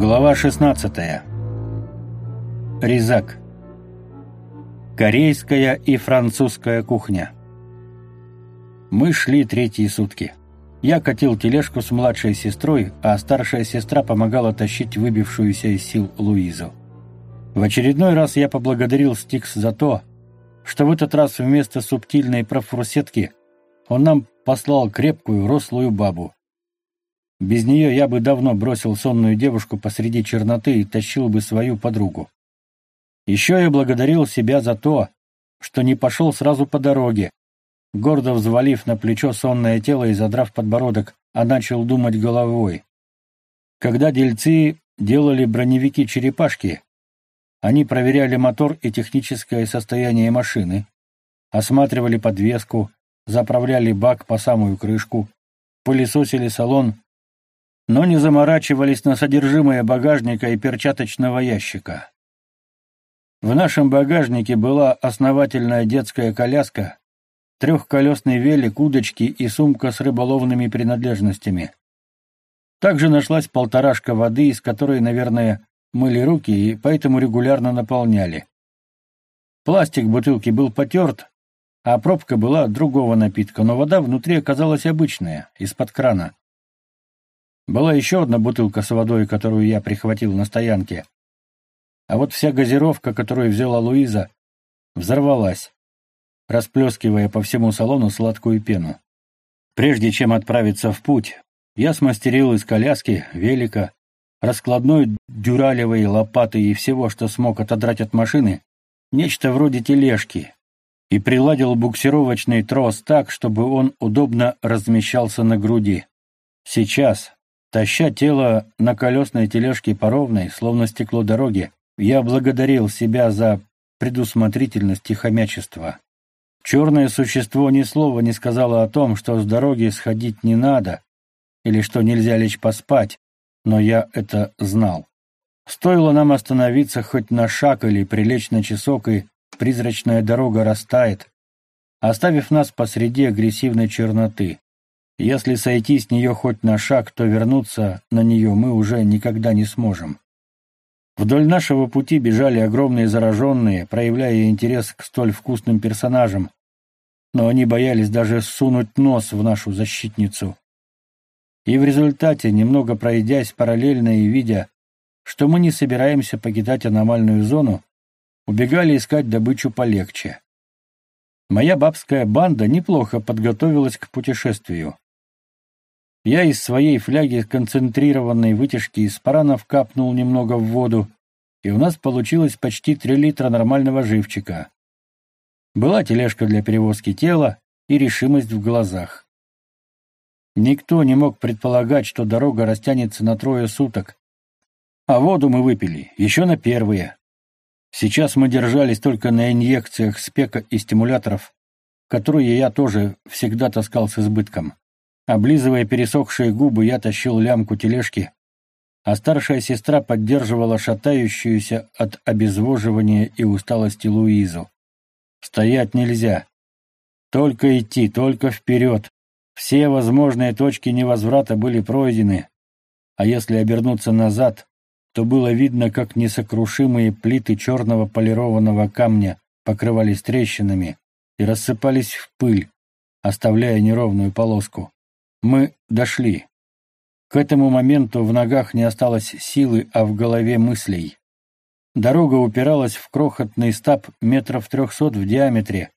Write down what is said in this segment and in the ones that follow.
Глава 16. Резак. Корейская и французская кухня. Мы шли третьи сутки. Я катил тележку с младшей сестрой, а старшая сестра помогала тащить выбившуюся из сил Луизу. В очередной раз я поблагодарил Стикс за то, что в этот раз вместо субтильной профурсетки он нам послал крепкую, рослую бабу, без нее я бы давно бросил сонную девушку посреди черноты и тащил бы свою подругу. Еще я благодарил себя за то, что не пошел сразу по дороге, гордо взвалив на плечо сонное тело и задрав подбородок, а начал думать головой. Когда дельцы делали броневики-черепашки, они проверяли мотор и техническое состояние машины, осматривали подвеску, заправляли бак по самую крышку, пылесосили салон но не заморачивались на содержимое багажника и перчаточного ящика. В нашем багажнике была основательная детская коляска, трехколесный велик, удочки и сумка с рыболовными принадлежностями. Также нашлась полторашка воды, из которой, наверное, мыли руки и поэтому регулярно наполняли. Пластик бутылки был потерт, а пробка была другого напитка, но вода внутри оказалась обычная, из-под крана. Была еще одна бутылка с водой, которую я прихватил на стоянке. А вот вся газировка, которую взяла Луиза, взорвалась, расплескивая по всему салону сладкую пену. Прежде чем отправиться в путь, я смастерил из коляски, велика, раскладной дюралевой лопаты и всего, что смог отодрать от машины, нечто вроде тележки, и приладил буксировочный трос так, чтобы он удобно размещался на груди. Сейчас, Таща тело на колесной тележке по ровной, словно стекло дороги, я благодарил себя за предусмотрительность и хомячество. Черное существо ни слова не сказало о том, что с дороги сходить не надо, или что нельзя лечь поспать, но я это знал. Стоило нам остановиться хоть на шаг или прилечь на часок, и призрачная дорога растает, оставив нас посреди агрессивной черноты. Если сойти с нее хоть на шаг, то вернуться на нее мы уже никогда не сможем. Вдоль нашего пути бежали огромные зараженные, проявляя интерес к столь вкусным персонажам, но они боялись даже сунуть нос в нашу защитницу. И в результате, немного пройдясь параллельно и видя, что мы не собираемся покидать аномальную зону, убегали искать добычу полегче. Моя бабская банда неплохо подготовилась к путешествию. Я из своей фляги концентрированной вытяжки из паранов капнул немного в воду, и у нас получилось почти три литра нормального живчика. Была тележка для перевозки тела и решимость в глазах. Никто не мог предполагать, что дорога растянется на трое суток. А воду мы выпили, еще на первые. Сейчас мы держались только на инъекциях спека и стимуляторов, которые я тоже всегда таскал с избытком. Облизывая пересохшие губы, я тащил лямку тележки, а старшая сестра поддерживала шатающуюся от обезвоживания и усталости Луизу. Стоять нельзя. Только идти, только вперед. Все возможные точки невозврата были пройдены, а если обернуться назад, то было видно, как несокрушимые плиты черного полированного камня покрывались трещинами и рассыпались в пыль, оставляя неровную полоску. Мы дошли. К этому моменту в ногах не осталось силы, а в голове мыслей. Дорога упиралась в крохотный стаб метров трехсот в диаметре,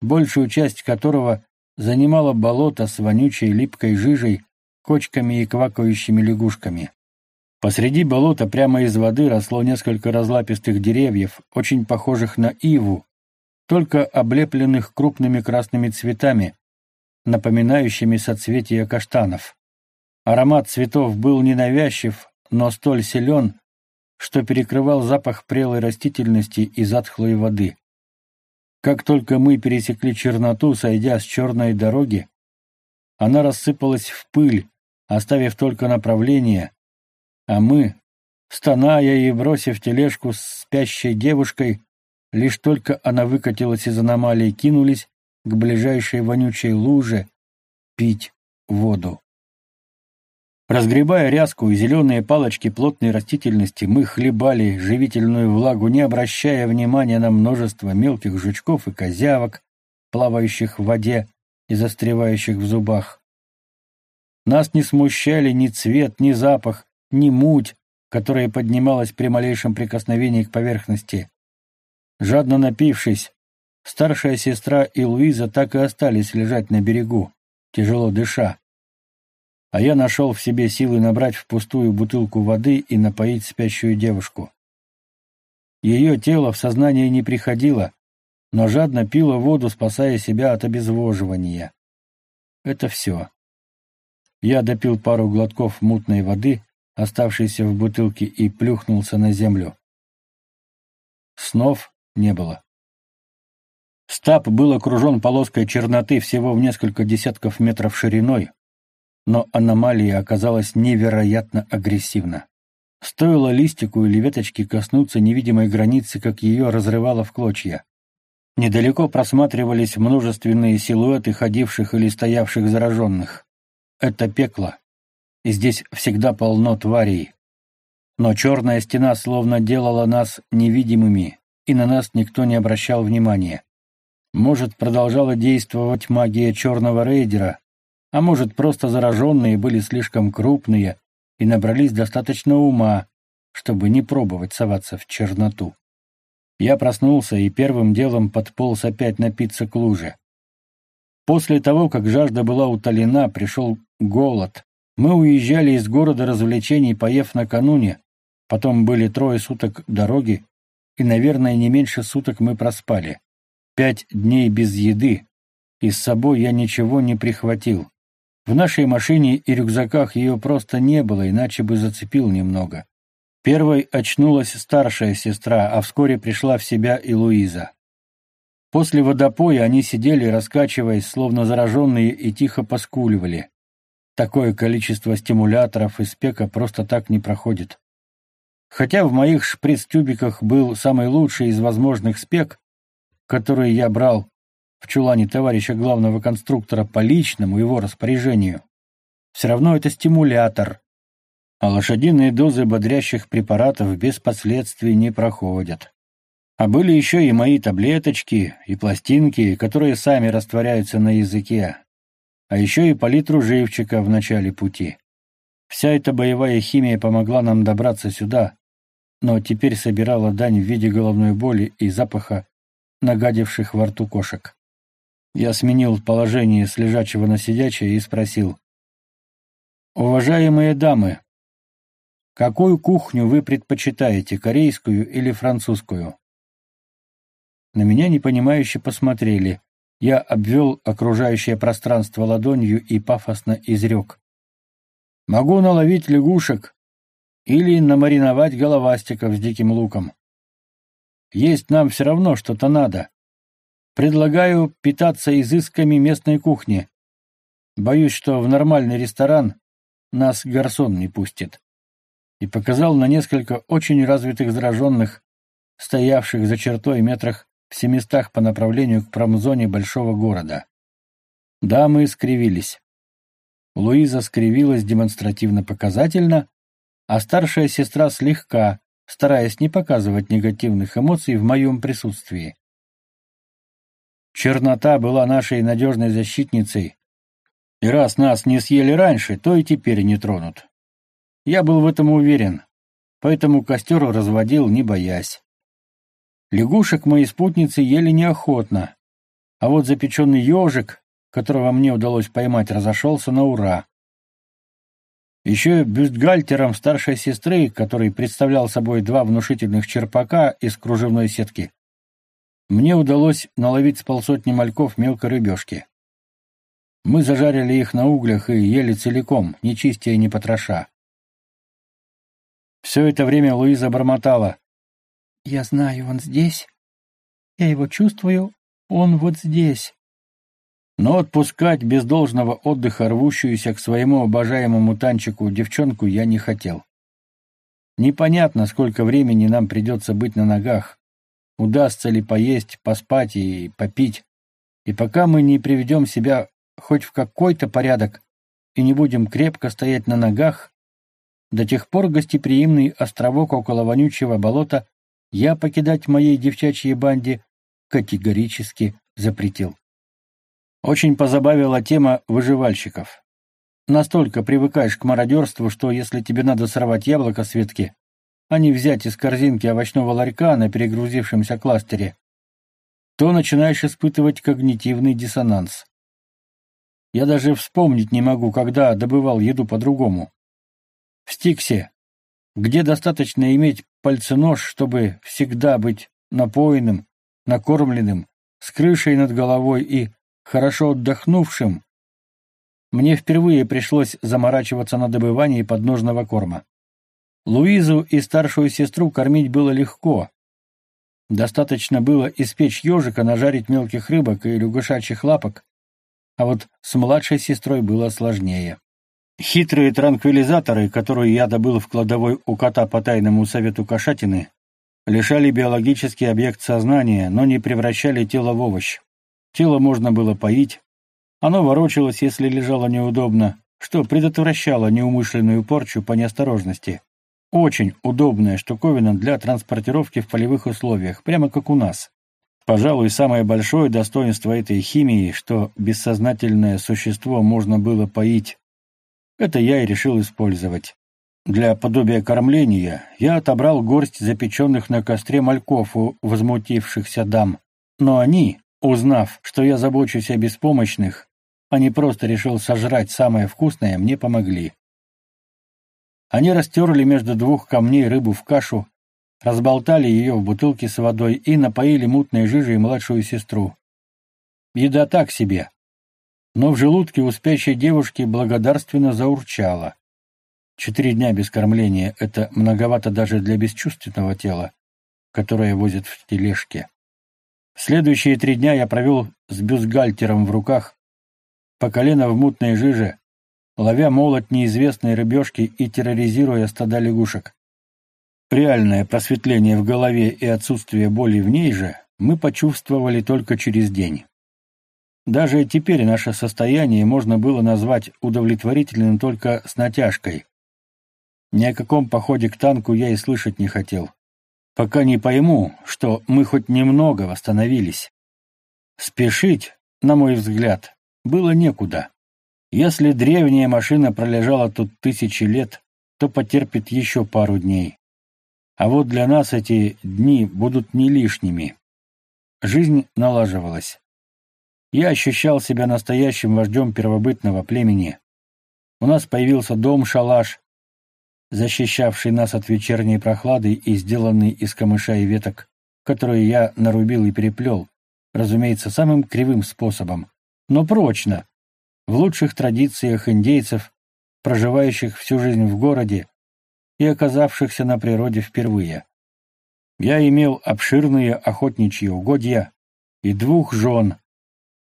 большую часть которого занимало болото с вонючей липкой жижей, кочками и квакающими лягушками. Посреди болота прямо из воды росло несколько разлапистых деревьев, очень похожих на иву, только облепленных крупными красными цветами, напоминающими соцветия каштанов. Аромат цветов был ненавязчив, но столь силен, что перекрывал запах прелой растительности и затхлой воды. Как только мы пересекли черноту, сойдя с черной дороги, она рассыпалась в пыль, оставив только направление, а мы, стоная и бросив тележку с спящей девушкой, лишь только она выкатилась из аномалии, кинулись к ближайшей вонючей луже пить воду. Разгребая ряску и зеленые палочки плотной растительности, мы хлебали живительную влагу, не обращая внимания на множество мелких жучков и козявок, плавающих в воде и застревающих в зубах. Нас не смущали ни цвет, ни запах, ни муть, которая поднималась при малейшем прикосновении к поверхности. Жадно напившись, старшая сестра и Луиза так и остались лежать на берегу, тяжело дыша. А я нашел в себе силы набрать в пустую бутылку воды и напоить спящую девушку. Ее тело в сознание не приходило, но жадно пила воду, спасая себя от обезвоживания. Это все. Я допил пару глотков мутной воды, оставшейся в бутылке, и плюхнулся на землю. Снов не было. Стаб был окружен полоской черноты всего в несколько десятков метров шириной, но аномалия оказалась невероятно агрессивна. Стоило листику или веточке коснуться невидимой границы, как ее разрывало в клочья. Недалеко просматривались множественные силуэты ходивших или стоявших зараженных. Это пекло, и здесь всегда полно тварей. Но черная стена словно делала нас невидимыми, и на нас никто не обращал внимания. Может, продолжала действовать магия черного рейдера, а может, просто зараженные были слишком крупные и набрались достаточно ума, чтобы не пробовать соваться в черноту. Я проснулся и первым делом подполз опять напиться к луже. После того, как жажда была утолена, пришел голод. Мы уезжали из города развлечений, поев накануне, потом были трое суток дороги, и, наверное, не меньше суток мы проспали. Пять дней без еды, и с собой я ничего не прихватил. В нашей машине и рюкзаках ее просто не было, иначе бы зацепил немного. Первой очнулась старшая сестра, а вскоре пришла в себя и Луиза. После водопоя они сидели, раскачиваясь, словно зараженные, и тихо поскуливали. Такое количество стимуляторов и спека просто так не проходит. Хотя в моих шприц-тюбиках был самый лучший из возможных спек, который я брал в чулане товарища главного конструктора по личному его распоряжению, все равно это стимулятор, а лошадиные дозы бодрящих препаратов без последствий не проходят. А были еще и мои таблеточки и пластинки, которые сами растворяются на языке, а еще и палитру живчика в начале пути. Вся эта боевая химия помогла нам добраться сюда, но теперь собирала дань в виде головной боли и запаха нагадивших во рту кошек. Я сменил положение с лежачего на сидячее и спросил. «Уважаемые дамы, Какую кухню вы предпочитаете, корейскую или французскую? На меня непонимающе посмотрели. Я обвел окружающее пространство ладонью и пафосно изрек. Могу наловить лягушек или намариновать головастиков с диким луком. Есть нам все равно что-то надо. Предлагаю питаться изысками местной кухни. Боюсь, что в нормальный ресторан нас гарсон не пустит и показал на несколько очень развитых зараженных, стоявших за чертой метрах в семистах по направлению к промзоне большого города. Дамы скривились. Луиза скривилась демонстративно-показательно, а старшая сестра слегка, стараясь не показывать негативных эмоций в моем присутствии. Чернота была нашей надежной защитницей, и раз нас не съели раньше, то и теперь не тронут. Я был в этом уверен, поэтому костер разводил, не боясь. Лягушек мои спутницы ели неохотно, а вот запеченный ежик, которого мне удалось поймать, разошелся на ура. Еще бюстгальтером старшей сестры, который представлял собой два внушительных черпака из кружевной сетки, мне удалось наловить с полсотни мальков мелкой рыбешки. Мы зажарили их на углях и ели целиком, не чистя и не потроша. Все это время Луиза бормотала. «Я знаю, он здесь. Я его чувствую. Он вот здесь». Но отпускать без должного отдыха рвущуюся к своему обожаемому танчику девчонку я не хотел. Непонятно, сколько времени нам придется быть на ногах. Удастся ли поесть, поспать и попить. И пока мы не приведем себя хоть в какой-то порядок и не будем крепко стоять на ногах, До тех пор гостеприимный островок около вонючего болота я покидать моей девчачьей банде категорически запретил. Очень позабавила тема выживальщиков. Настолько привыкаешь к мародерству, что если тебе надо сорвать яблоко с ветки, а не взять из корзинки овощного ларька на перегрузившемся кластере, то начинаешь испытывать когнитивный диссонанс. Я даже вспомнить не могу, когда добывал еду по-другому. В Стиксе, где достаточно иметь пальценож, чтобы всегда быть напоенным, накормленным, с крышей над головой и хорошо отдохнувшим, мне впервые пришлось заморачиваться на добывании подножного корма. Луизу и старшую сестру кормить было легко. Достаточно было испечь ежика, нажарить мелких рыбок и лягушачьих лапок, а вот с младшей сестрой было сложнее. Хитрые транквилизаторы, которые я добыл в кладовой у кота по тайному совету кошатины, лишали биологический объект сознания, но не превращали тело в овощ. Тело можно было поить, оно ворочалось, если лежало неудобно, что предотвращало неумышленную порчу по неосторожности. Очень удобная штуковина для транспортировки в полевых условиях, прямо как у нас. Пожалуй, самое большое достоинство этой химии, что бессознательное существо можно было поить это я и решил использовать. Для подобия кормления я отобрал горсть запеченных на костре мальков у возмутившихся дам. Но они, узнав, что я забочусь о беспомощных, не просто решил сожрать самое вкусное, мне помогли. Они растерли между двух камней рыбу в кашу, разболтали ее в бутылке с водой и напоили мутной жижей младшую сестру. Еда так себе, но в желудке у спящей девушки благодарственно заурчало. Четыре дня без кормления — это многовато даже для бесчувственного тела, которое возят в тележке. Следующие три дня я провел с бюстгальтером в руках, по колено в мутной жиже, ловя молот неизвестной рыбешки и терроризируя стада лягушек. Реальное просветление в голове и отсутствие боли в ней же мы почувствовали только через день. Даже теперь наше состояние можно было назвать удовлетворительным только с натяжкой. Ни о каком походе к танку я и слышать не хотел. Пока не пойму, что мы хоть немного восстановились. Спешить, на мой взгляд, было некуда. Если древняя машина пролежала тут тысячи лет, то потерпит еще пару дней. А вот для нас эти дни будут не лишними. Жизнь налаживалась. Я ощущал себя настоящим вождем первобытного племени. У нас появился дом-шалаш, защищавший нас от вечерней прохлады и сделанный из камыша и веток, которые я нарубил и переплел, разумеется, самым кривым способом, но прочно, в лучших традициях индейцев, проживающих всю жизнь в городе и оказавшихся на природе впервые. Я имел обширные охотничьи угодья и двух жен,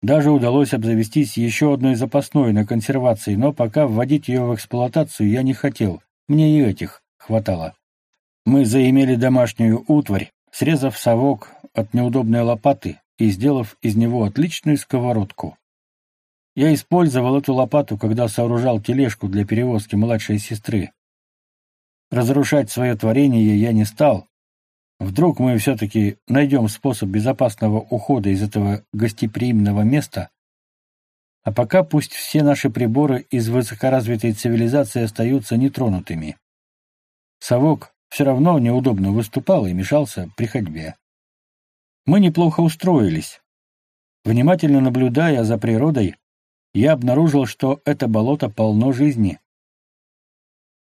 даже удалось обзавестись еще одной запасной на консервации, но пока вводить ее в эксплуатацию я не хотел, мне и этих хватало. Мы заимели домашнюю утварь, срезав совок от неудобной лопаты и сделав из него отличную сковородку. Я использовал эту лопату, когда сооружал тележку для перевозки младшей сестры. Разрушать свое творение я не стал, Вдруг мы все-таки найдем способ безопасного ухода из этого гостеприимного места, а пока пусть все наши приборы из высокоразвитой цивилизации остаются нетронутыми. Совок все равно неудобно выступал и мешался при ходьбе. Мы неплохо устроились. Внимательно наблюдая за природой, я обнаружил, что это болото полно жизни.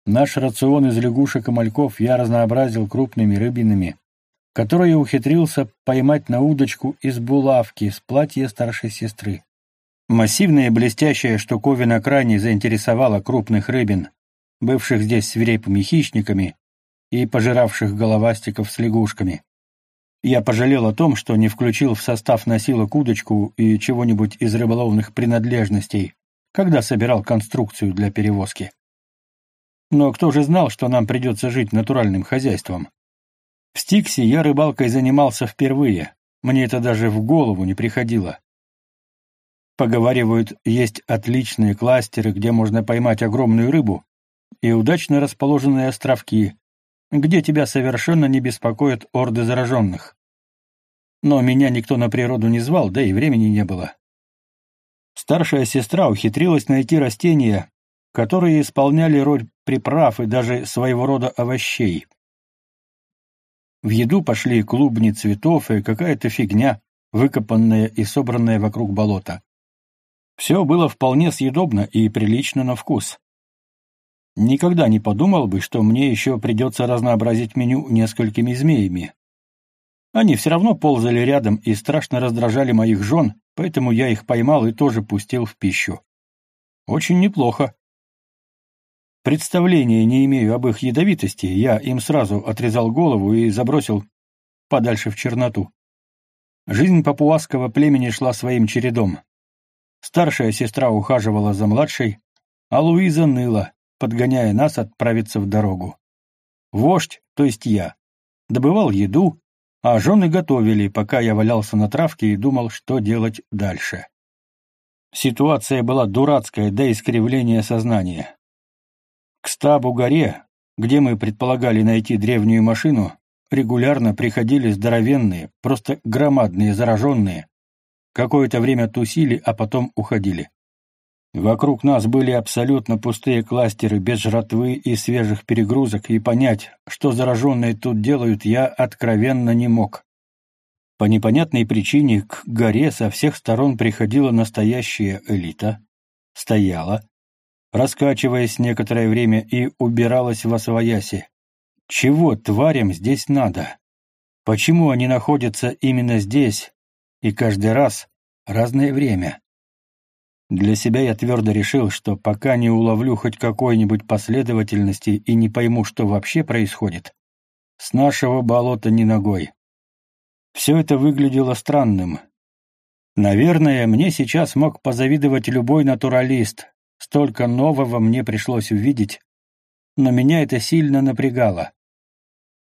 Наш рацион из лягушек и мальков я разнообразил крупными рыбинами, которые ухитрился поймать на удочку из булавки с платья старшей сестры. Массивная блестящая штуковина крайне заинтересовала крупных рыбин, бывших здесь свирепыми хищниками и пожиравших головастиков с лягушками. Я пожалел о том, что не включил в состав носилок удочку и чего-нибудь из рыболовных принадлежностей, когда собирал конструкцию для перевозки. Но кто же знал, что нам придется жить натуральным хозяйством? В Стиксе я рыбалкой занимался впервые, мне это даже в голову не приходило. Поговаривают, есть отличные кластеры, где можно поймать огромную рыбу, и удачно расположенные островки, где тебя совершенно не беспокоят орды зараженных. Но меня никто на природу не звал, да и времени не было. Старшая сестра ухитрилась найти растения, которые исполняли роль приправ и даже своего рода овощей. В еду пошли клубни цветов и какая-то фигня, выкопанная и собранная вокруг болота. Все было вполне съедобно и прилично на вкус. Никогда не подумал бы, что мне еще придется разнообразить меню несколькими змеями. Они все равно ползали рядом и страшно раздражали моих жен, поэтому я их поймал и тоже пустил в пищу. Очень неплохо. Представления не имею об их ядовитости, я им сразу отрезал голову и забросил подальше в черноту. Жизнь папуасского племени шла своим чередом. Старшая сестра ухаживала за младшей, а Луиза ныла, подгоняя нас отправиться в дорогу. Вождь, то есть я, добывал еду, а жены готовили, пока я валялся на травке и думал, что делать дальше. Ситуация была дурацкая до искривления сознания. К стабу-горе, где мы предполагали найти древнюю машину, регулярно приходили здоровенные, просто громадные зараженные, какое-то время тусили, а потом уходили. Вокруг нас были абсолютно пустые кластеры без жратвы и свежих перегрузок, и понять, что зараженные тут делают, я откровенно не мог. По непонятной причине к горе со всех сторон приходила настоящая элита, стояла, раскачиваясь некоторое время и убиралась во свояси. Чего тварям здесь надо? Почему они находятся именно здесь и каждый раз разное время? Для себя я твердо решил, что пока не уловлю хоть какой-нибудь последовательности и не пойму, что вообще происходит, с нашего болота ни ногой. Все это выглядело странным. Наверное, мне сейчас мог позавидовать любой натуралист. Столько нового мне пришлось увидеть, но меня это сильно напрягало.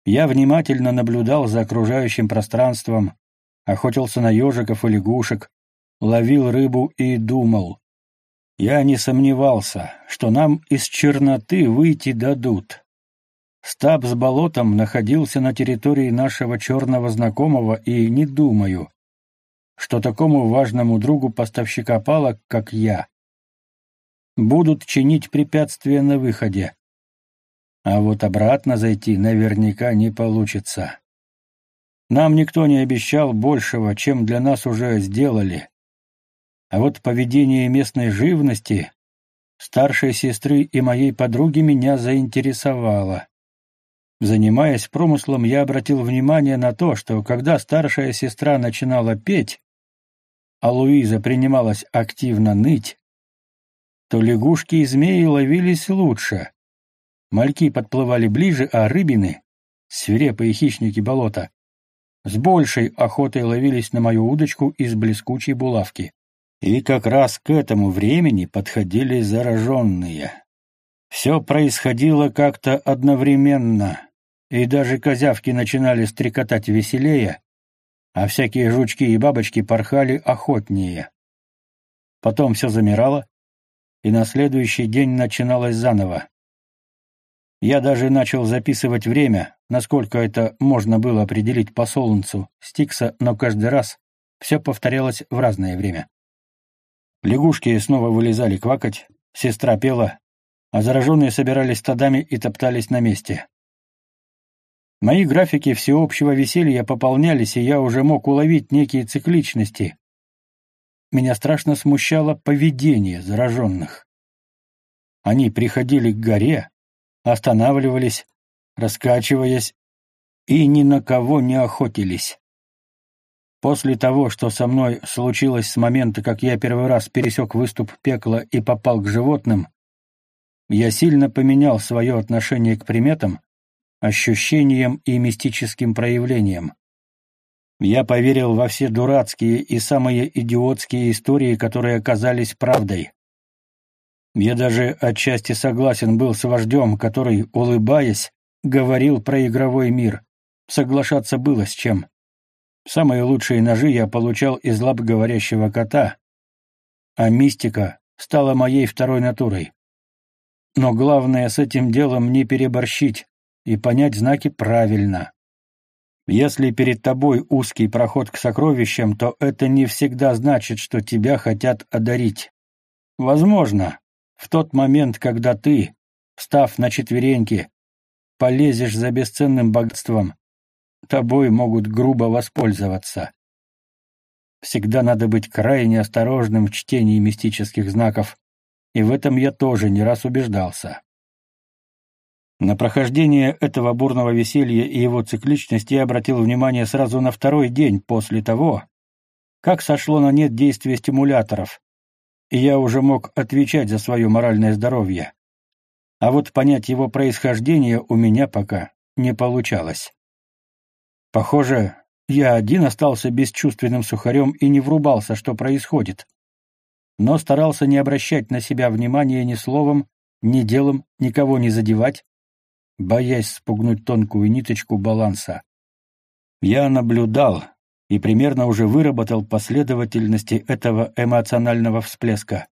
Я внимательно наблюдал за окружающим пространством, охотился на ежиков и лягушек, ловил рыбу и думал. Я не сомневался, что нам из черноты выйти дадут. Стаб с болотом находился на территории нашего черного знакомого, и не думаю, что такому важному другу поставщика палок, как я, будут чинить препятствия на выходе. А вот обратно зайти наверняка не получится. Нам никто не обещал большего, чем для нас уже сделали. А вот поведение местной живности, старшей сестры и моей подруги меня заинтересовало. Занимаясь промыслом, я обратил внимание на то, что когда старшая сестра начинала петь, а Луиза принималась активно ныть, то лягушки и змеи ловились лучше. Мальки подплывали ближе, а рыбины, свирепые хищники болота, с большей охотой ловились на мою удочку из блескучей булавки. И как раз к этому времени подходили зараженные. Все происходило как-то одновременно, и даже козявки начинали стрекотать веселее, а всякие жучки и бабочки порхали охотнее. Потом все замирало, и на следующий день начиналось заново. Я даже начал записывать время, насколько это можно было определить по солнцу, Стикса, но каждый раз все повторялось в разное время. Лягушки снова вылезали квакать, сестра пела, а зараженные собирались стадами и топтались на месте. Мои графики всеобщего веселья пополнялись, и я уже мог уловить некие цикличности. Меня страшно смущало поведение зараженных. Они приходили к горе, останавливались, раскачиваясь, и ни на кого не охотились. После того, что со мной случилось с момента, как я первый раз пересек выступ пекла и попал к животным, я сильно поменял свое отношение к приметам, ощущениям и мистическим проявлениям. Я поверил во все дурацкие и самые идиотские истории, которые оказались правдой. Я даже отчасти согласен был с вождем, который, улыбаясь, говорил про игровой мир. Соглашаться было с чем. Самые лучшие ножи я получал из лап говорящего кота, а мистика стала моей второй натурой. Но главное с этим делом не переборщить и понять знаки правильно. Если перед тобой узкий проход к сокровищам, то это не всегда значит, что тебя хотят одарить. Возможно, в тот момент, когда ты, встав на четвереньки, полезешь за бесценным богатством, тобой могут грубо воспользоваться. Всегда надо быть крайне осторожным в чтении мистических знаков, и в этом я тоже не раз убеждался. На прохождение этого бурного веселья и его цикличность я обратил внимание сразу на второй день после того, как сошло на нет действие стимуляторов, и я уже мог отвечать за свое моральное здоровье. А вот понять его происхождение у меня пока не получалось. Похоже, я один остался бесчувственным сухарем и не врубался, что происходит. Но старался не обращать на себя внимания ни словом, ни делом, никого не задевать, боясь спугнуть тонкую ниточку баланса. Я наблюдал и примерно уже выработал последовательности этого эмоционального всплеска.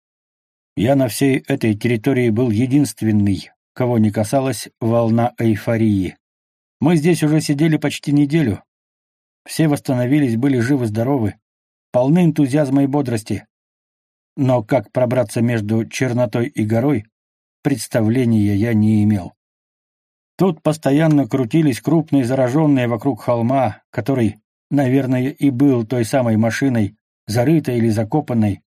Я на всей этой территории был единственный, кого не касалась волна эйфории. Мы здесь уже сидели почти неделю. Все восстановились, были живы-здоровы, полны энтузиазма и бодрости. Но как пробраться между чернотой и горой, представления я не имел. Тут постоянно крутились крупные зараженные вокруг холма, который, наверное, и был той самой машиной, зарытой или закопанной.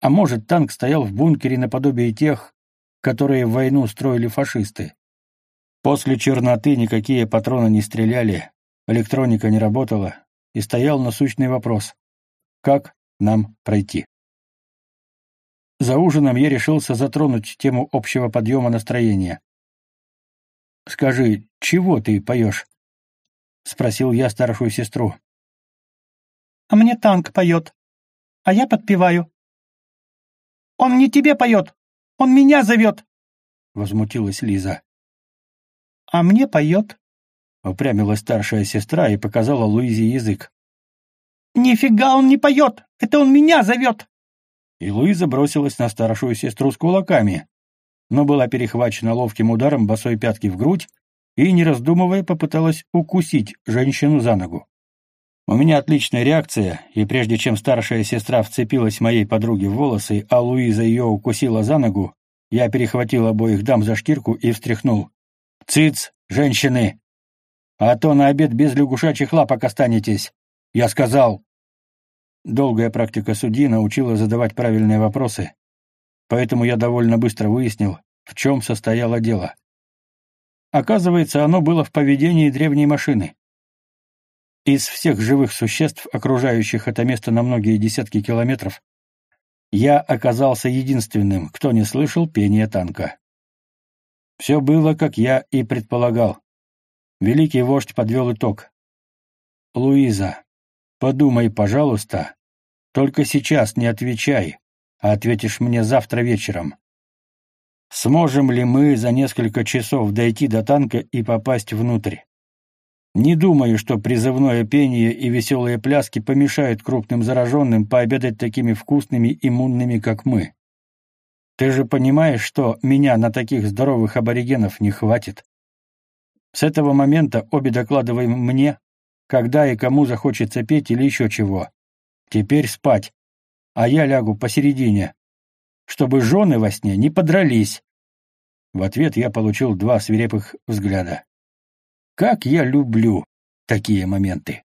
А может, танк стоял в бункере наподобие тех, которые в войну строили фашисты. После черноты никакие патроны не стреляли, электроника не работала, и стоял насущный вопрос — как нам пройти? За ужином я решился затронуть тему общего подъема настроения. «Скажи, чего ты поешь?» — спросил я старшую сестру. «А мне танк поет, а я подпеваю». «Он не тебе поет, он меня зовет!» — возмутилась Лиза. «А мне поет», — упрямилась старшая сестра и показала Луизе язык. «Нифига он не поет! Это он меня зовет!» И Луиза бросилась на старшую сестру с кулаками, но была перехвачена ловким ударом босой пятки в грудь и, не раздумывая, попыталась укусить женщину за ногу. У меня отличная реакция, и прежде чем старшая сестра вцепилась моей подруге в волосы, а Луиза ее укусила за ногу, я перехватил обоих дам за штирку и встряхнул. «Цыц, женщины! А то на обед без лягушачьих лапок останетесь! Я сказал!» Долгая практика судьи научила задавать правильные вопросы, поэтому я довольно быстро выяснил, в чем состояло дело. Оказывается, оно было в поведении древней машины. Из всех живых существ, окружающих это место на многие десятки километров, я оказался единственным, кто не слышал пения танка. Все было, как я и предполагал. Великий вождь подвел итог. «Луиза, подумай, пожалуйста, только сейчас не отвечай, а ответишь мне завтра вечером. Сможем ли мы за несколько часов дойти до танка и попасть внутрь? Не думаю, что призывное пение и веселые пляски помешают крупным зараженным пообедать такими вкусными иммунными, как мы. Ты же понимаешь, что меня на таких здоровых аборигенов не хватит. С этого момента обе докладываем мне, когда и кому захочется петь или еще чего. Теперь спать, а я лягу посередине, чтобы жены во сне не подрались. В ответ я получил два свирепых взгляда. Как я люблю такие моменты.